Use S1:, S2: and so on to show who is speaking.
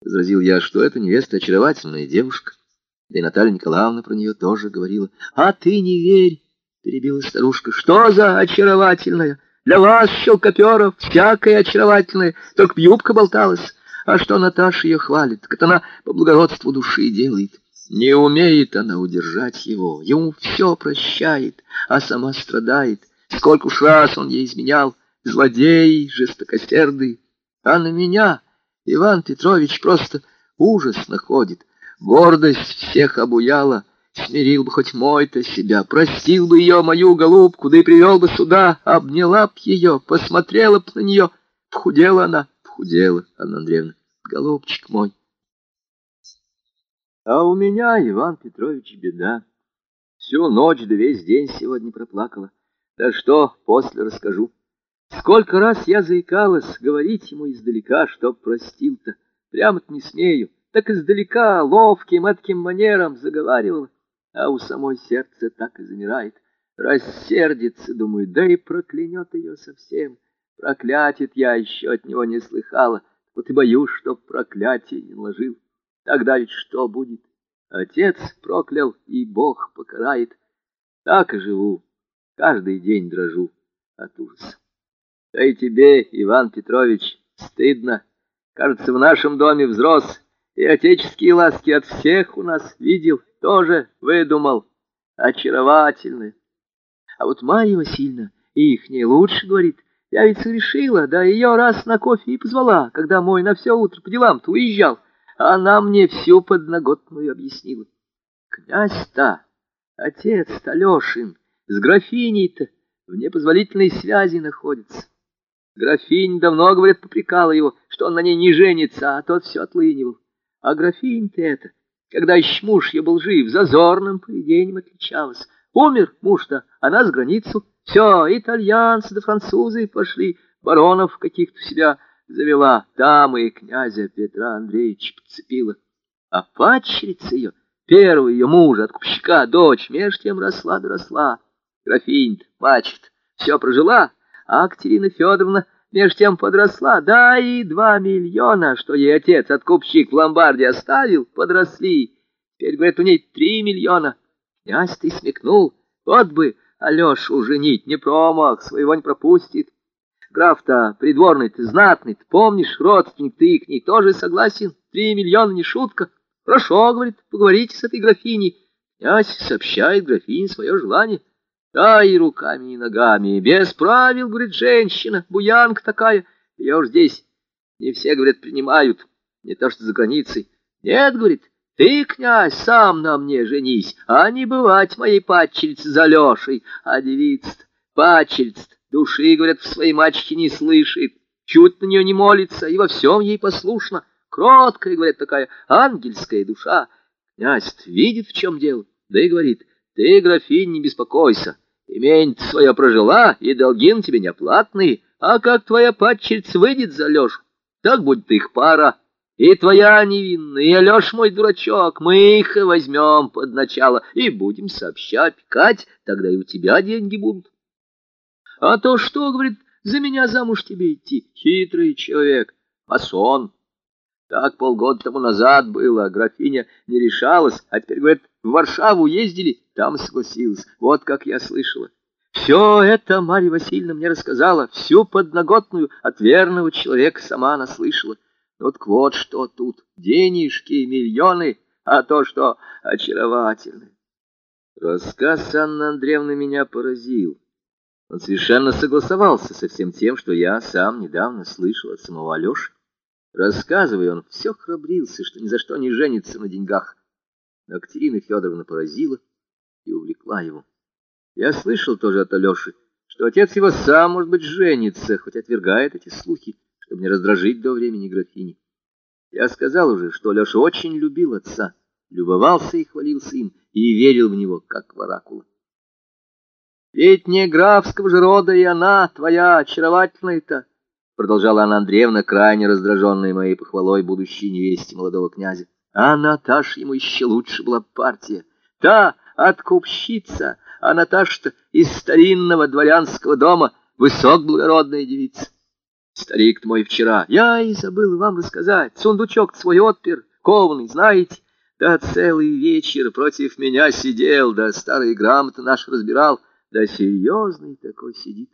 S1: — возразил я, — что эта невеста очаровательная девушка. Да и Наталья Николаевна про нее тоже говорила. — А ты не верь, — перебила старушка. — Что за очаровательная? Для вас, щелкоперов, всякая очаровательная, только юбка болталась. А что Наташа ее хвалит, как она по благородству души делает. Не умеет она удержать его, ему все прощает, а сама страдает. Сколько уж раз он ей изменял, злодей, жестокосердый. А на меня Иван Петрович просто ужас находит. Гордость всех обуяла. Смирил бы хоть мой-то себя, простил бы ее, мою голубку, да и привел бы сюда, обняла б ее, посмотрела б на нее. Похудела она, похудела, Анна Андреевна, голубчик мой. А у меня, Иван Петрович, беда. Всю ночь да весь день сегодня проплакала. Да что, после расскажу. Сколько раз я заикалась говорить ему издалека, чтоб простил-то. Прямо-то не смею, так издалека, ловким, этким манером заговаривала. А у самой сердце так и замирает. Рассердится, думаю, да и проклянет ее совсем. Проклятит я еще от него не слыхала, вот и боюсь, чтоб проклятие не ложил. Тогда ведь что будет? Отец проклял, и Бог покарает. Так и живу, каждый день дрожу от ужаса. Да и тебе, Иван Петрович, стыдно. Кажется, в нашем доме взрос, и отеческие ласки от всех у нас видел, тоже выдумал. Очаровательны. А вот Марья Васильевна, их не лучше, говорит, я ведь решила, да ее раз на кофе и позвала, когда мой на все утро по делам-то уезжал. Она мне всю подноготную объяснила. Князь-то, отец-то Алешин, с графиней-то в непозволительной связи находится. Графинь давно, говорят, попрекала его, что он на ней не женится, а тот все отлынивал. А графинь-то это, когда еще муж ее был жив, зазорным поведением отличалась. Умер муж-то, она с границу. Все, итальянцы да французы пошли, баронов каких-то в себя завела. Там и князя Петра Андреевича подцепила. А падчерица ее, первого ее мужа, откупщика, дочь, меж тем росла да. Графинь-то, мачет, все прожила, а Катерина Федоровна меж тем подросла, да и два миллиона, что ей отец, откупщик в ломбарде оставил, подросли. Теперь, говорят, у ней три миллиона. Князь ты смекнул, вот бы Алешу женить, не промах, своего не пропустит. Граф-то придворный ты, знатный ты, помнишь, родственник ты к ней тоже согласен, три миллиона не шутка. Хорошо, говорит, поговорите с этой графиней. Князь сообщает графине свое желание. Да и руками, и ногами, без правил, говорит, женщина, буянка такая. Ее уж здесь не все, говорят, принимают, не то что за границей. Нет, говорит, ты, князь, сам на мне женись, а не бывать моей падчерицы за Лешей. А девица-то, падчерица души, говорят, в своей мачехе не слышит, чуть на нее не молится и во всем ей послушна. Кроткая, говорят, такая ангельская душа. Князь видит, в чем дело, да и говорит, ты, графинь, не беспокойся, имень свое прожила, и долги на тебе неоплатные, а как твоя падчерица выйдет за Лешу, так будет их пара, и твоя невинная, и Алеш мой дурачок, мы их и возьмем под начало, и будем сообща опекать, тогда и у тебя деньги будут. А то что, говорит, за меня замуж тебе идти, хитрый человек, масон. Так полгода тому назад было, графиня не решалась, а теперь, говорит, в Варшаву ездили, там согласилась. Вот как я слышала. Все это Марья Васильевна мне рассказала, всю подноготную от верного человека сама она слышала. Вот вот что тут, денежки, миллионы, а то, что очаровательны. Рассказ Анны Андреевны меня поразил. Он совершенно согласовался со всем тем, что я сам недавно слышал от самого Алеши. Рассказывая, он все храбрился, что ни за что не женится на деньгах. Но Катерина Федоровна поразила и увлекла его. Я слышал тоже от Алеши, что отец его сам, может быть, женится, хоть отвергает эти слухи, чтобы не раздражить до времени графини. Я сказал уже, что Алеша очень любил отца, любовался и хвалился им, и верил в него, как в оракула. Ведь не графского же рода и она, твоя очаровательная-то, продолжала Анна Андреевна, крайне раздраженная моей похвалой будущей невесте молодого князя. А Наташа ему еще лучше была партия. Та откупщица, а Наташа-то из старинного дворянского дома, высок благородная девица. Старик мой вчера, я и забыл вам рассказать, сундучок свой отпер, кованый, знаете, да целый вечер против меня сидел, да старые грамоты наши разбирал, да серьезный такой сидит.